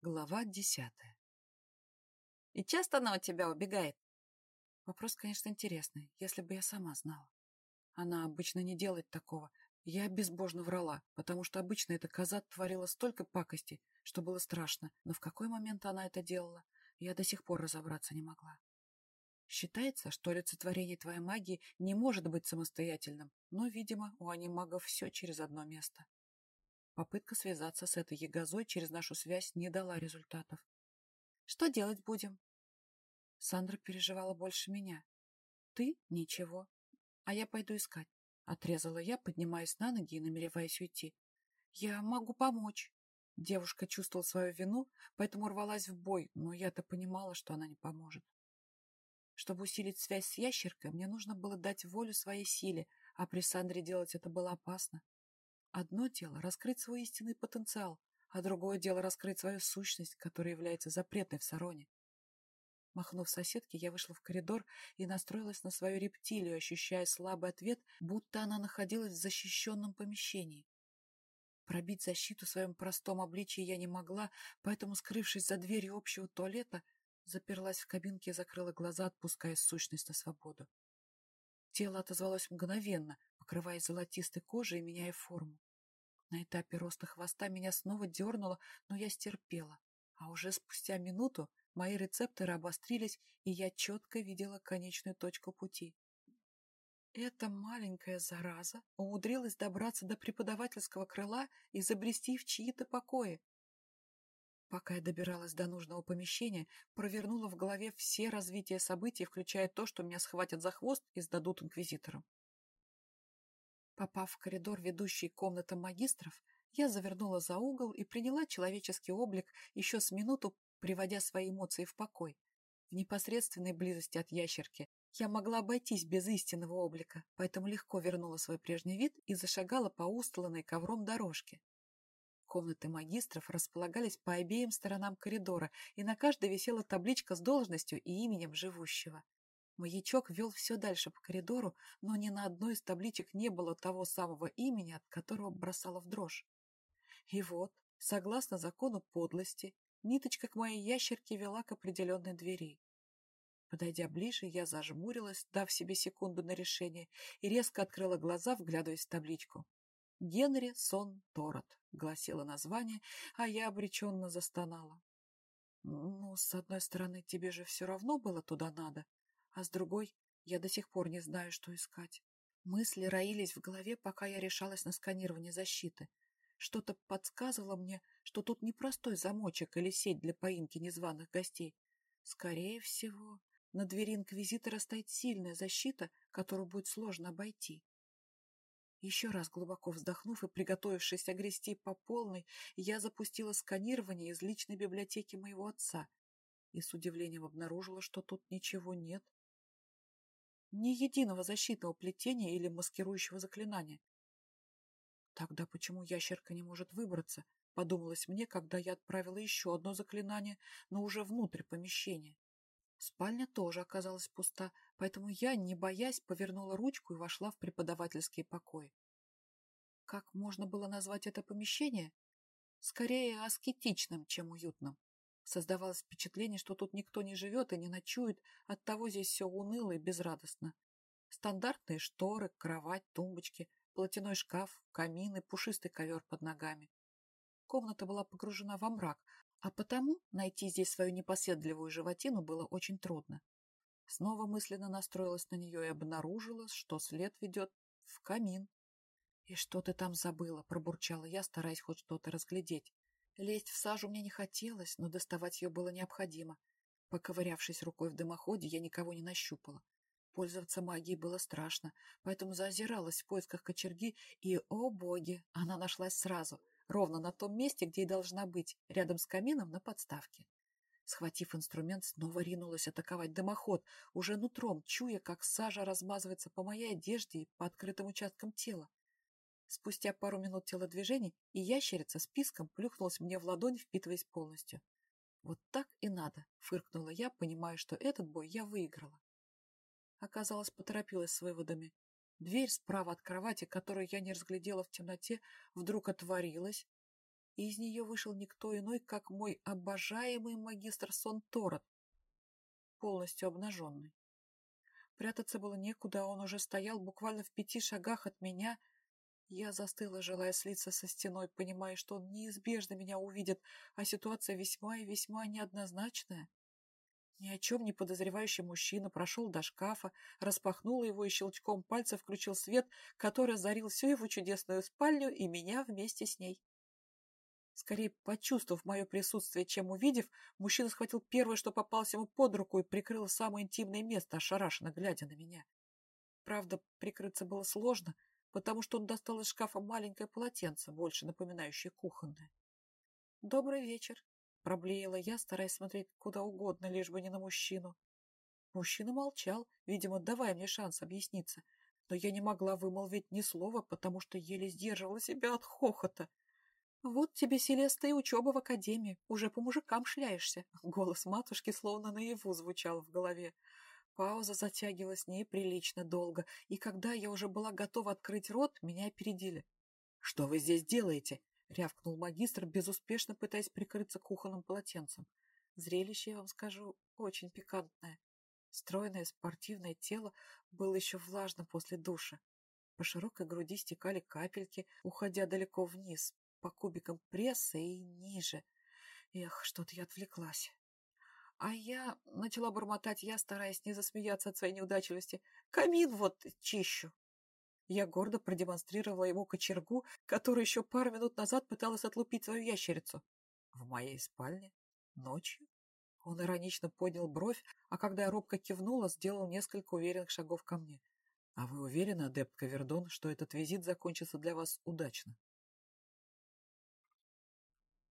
Глава десятая. И часто она от тебя убегает? Вопрос, конечно, интересный, если бы я сама знала. Она обычно не делает такого. Я безбожно врала, потому что обычно эта коза творила столько пакостей, что было страшно. Но в какой момент она это делала, я до сих пор разобраться не могла. Считается, что олицетворение твоей магии не может быть самостоятельным, но, видимо, у анимагов все через одно место. Попытка связаться с этой ягозой через нашу связь не дала результатов. Что делать будем? Сандра переживала больше меня. Ты — ничего. А я пойду искать. Отрезала я, поднимаясь на ноги и намереваясь уйти. Я могу помочь. Девушка чувствовала свою вину, поэтому рвалась в бой, но я-то понимала, что она не поможет. Чтобы усилить связь с ящеркой, мне нужно было дать волю своей силе, а при Сандре делать это было опасно. Одно дело — раскрыть свой истинный потенциал, а другое дело — раскрыть свою сущность, которая является запретной в Сароне. Махнув соседке, я вышла в коридор и настроилась на свою рептилию, ощущая слабый ответ, будто она находилась в защищенном помещении. Пробить защиту в своем простом обличии я не могла, поэтому, скрывшись за дверью общего туалета, заперлась в кабинке и закрыла глаза, отпуская сущность на свободу. Тело отозвалось мгновенно, покрываясь золотистой кожей и меняя форму. На этапе роста хвоста меня снова дернуло, но я стерпела. А уже спустя минуту мои рецепторы обострились, и я четко видела конечную точку пути. Эта маленькая зараза умудрилась добраться до преподавательского крыла и забрести в чьи-то покои. Пока я добиралась до нужного помещения, провернула в голове все развития событий, включая то, что меня схватят за хвост и сдадут инквизиторам. Попав в коридор, ведущий к комнатам магистров, я завернула за угол и приняла человеческий облик еще с минуту, приводя свои эмоции в покой. В непосредственной близости от ящерки я могла обойтись без истинного облика, поэтому легко вернула свой прежний вид и зашагала по устланной ковром дорожке. Комнаты магистров располагались по обеим сторонам коридора, и на каждой висела табличка с должностью и именем живущего. Маячок вел все дальше по коридору, но ни на одной из табличек не было того самого имени, от которого бросала в дрожь. И вот, согласно закону подлости, ниточка к моей ящерке вела к определенной двери. Подойдя ближе, я зажмурилась, дав себе секунду на решение, и резко открыла глаза, вглядываясь в табличку. «Генри Сон Торот», — гласило название, а я обреченно застонала. «Ну, с одной стороны, тебе же все равно было туда надо», а с другой я до сих пор не знаю, что искать. Мысли роились в голове, пока я решалась на сканирование защиты. Что-то подсказывало мне, что тут не простой замочек или сеть для поимки незваных гостей. Скорее всего, на двери инквизитора стоит сильная защита, которую будет сложно обойти. Еще раз глубоко вздохнув и приготовившись огрести по полной, я запустила сканирование из личной библиотеки моего отца и с удивлением обнаружила, что тут ничего нет. Ни единого защитного плетения или маскирующего заклинания. Тогда почему ящерка не может выбраться, подумалось мне, когда я отправила еще одно заклинание, но уже внутрь помещения. Спальня тоже оказалась пуста, поэтому я, не боясь, повернула ручку и вошла в преподавательские покои. Как можно было назвать это помещение? Скорее аскетичным, чем уютным. Создавалось впечатление, что тут никто не живет и не ночует, оттого здесь все уныло и безрадостно. Стандартные шторы, кровать, тумбочки, платяной шкаф, камин и пушистый ковер под ногами. Комната была погружена во мрак, а потому найти здесь свою непоседливую животину было очень трудно. Снова мысленно настроилась на нее и обнаружила, что след ведет в камин. «И что ты там забыла?» – пробурчала я, стараясь хоть что-то разглядеть. Лезть в сажу мне не хотелось, но доставать ее было необходимо. Поковырявшись рукой в дымоходе, я никого не нащупала. Пользоваться магией было страшно, поэтому заозиралась в поисках кочерги, и, о боги, она нашлась сразу, ровно на том месте, где и должна быть, рядом с камином на подставке. Схватив инструмент, снова ринулась атаковать дымоход, уже нутром, чуя, как сажа размазывается по моей одежде и по открытым участкам тела. Спустя пару минут телодвижений и ящерица с писком плюхнулась мне в ладонь, впитываясь полностью. «Вот так и надо», — фыркнула я, понимая, что этот бой я выиграла. Оказалось, поторопилась с выводами. Дверь справа от кровати, которую я не разглядела в темноте, вдруг отворилась, и из нее вышел никто иной, как мой обожаемый магистр Сон Торот, полностью обнаженный. Прятаться было некуда, он уже стоял буквально в пяти шагах от меня. Я застыла, желая слиться со стеной, понимая, что он неизбежно меня увидит, а ситуация весьма и весьма неоднозначная. Ни о чем не подозревающий мужчина прошел до шкафа, распахнул его и щелчком пальца включил свет, который озарил всю его чудесную спальню и меня вместе с ней. Скорее почувствовав мое присутствие, чем увидев, мужчина схватил первое, что попалось ему под руку, и прикрыл самое интимное место, ошарашенно глядя на меня. Правда, прикрыться было сложно, потому что он достал из шкафа маленькое полотенце, больше напоминающее кухонное. «Добрый вечер», — проблеяла я, стараясь смотреть куда угодно, лишь бы не на мужчину. Мужчина молчал, видимо, давая мне шанс объясниться, но я не могла вымолвить ни слова, потому что еле сдерживала себя от хохота. «Вот тебе, Селеста, и учеба в академии. Уже по мужикам шляешься». Голос матушки словно наяву звучал в голове. Пауза затягивалась неприлично долго, и когда я уже была готова открыть рот, меня опередили. «Что вы здесь делаете?» — рявкнул магистр, безуспешно пытаясь прикрыться кухонным полотенцем. Зрелище, я вам скажу, очень пикантное. Стройное спортивное тело было еще влажно после душа. По широкой груди стекали капельки, уходя далеко вниз, по кубикам пресса и ниже. Эх, что-то я отвлеклась. А я начала бормотать, я, стараясь не засмеяться от своей неудачливости. Камин вот чищу. Я гордо продемонстрировала ему кочергу, которую еще пару минут назад пыталась отлупить свою ящерицу. В моей спальне? Ночью? Он иронично поднял бровь, а когда я робко кивнула, сделал несколько уверенных шагов ко мне. «А вы уверены, адепт Кавердон, что этот визит закончится для вас удачно?»